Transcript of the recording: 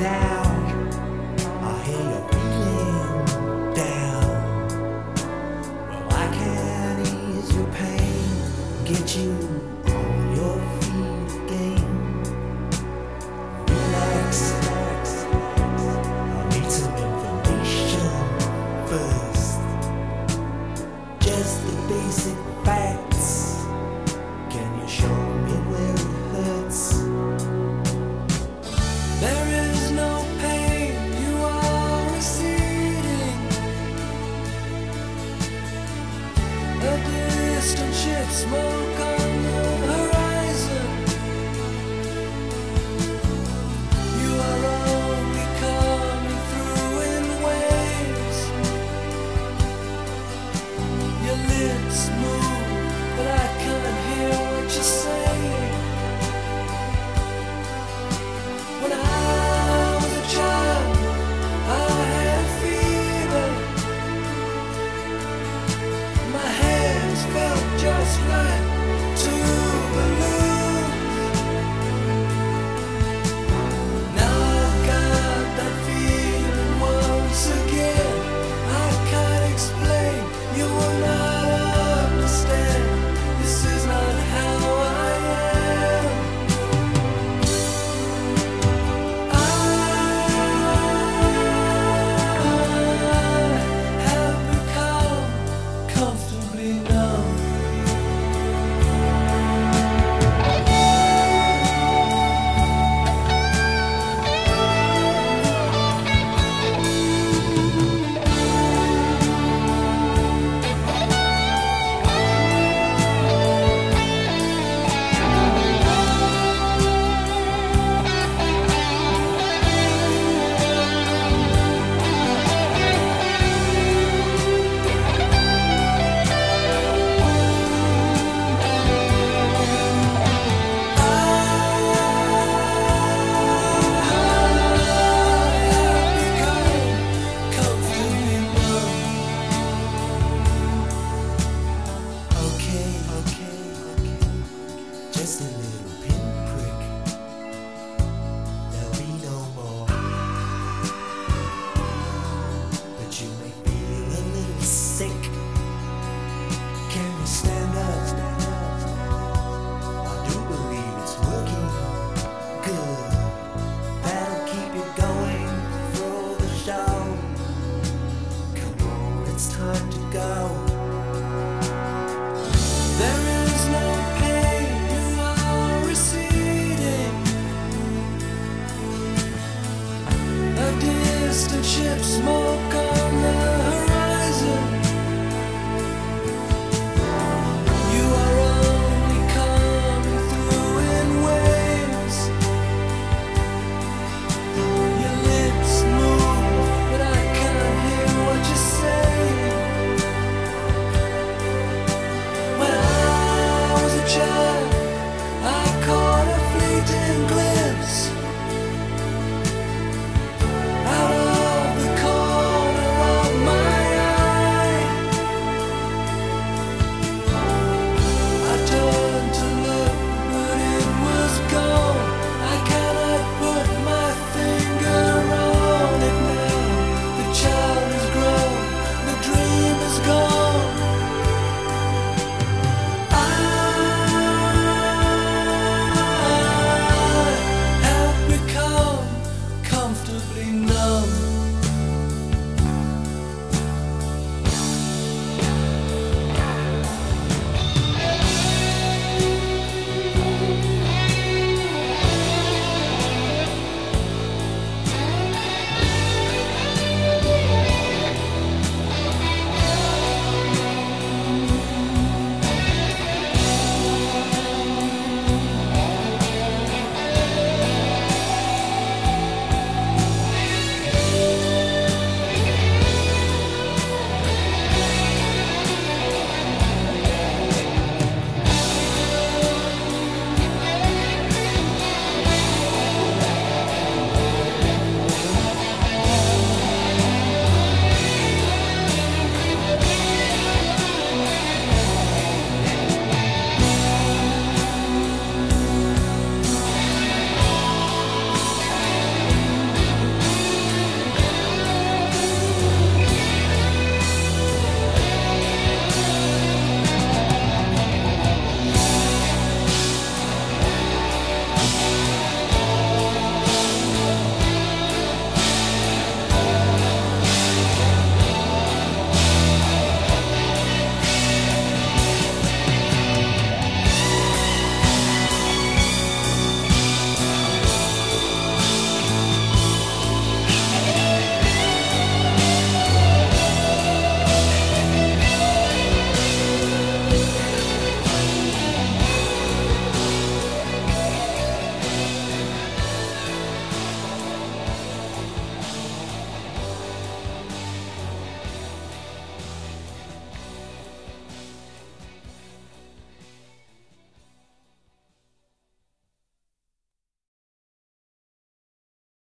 now. smoke just a little pinprick. There'll be no more. But you may feel a little sick. Can you stand up? I do believe it's working good. That'll keep you going through the show. Come on, it's time to go.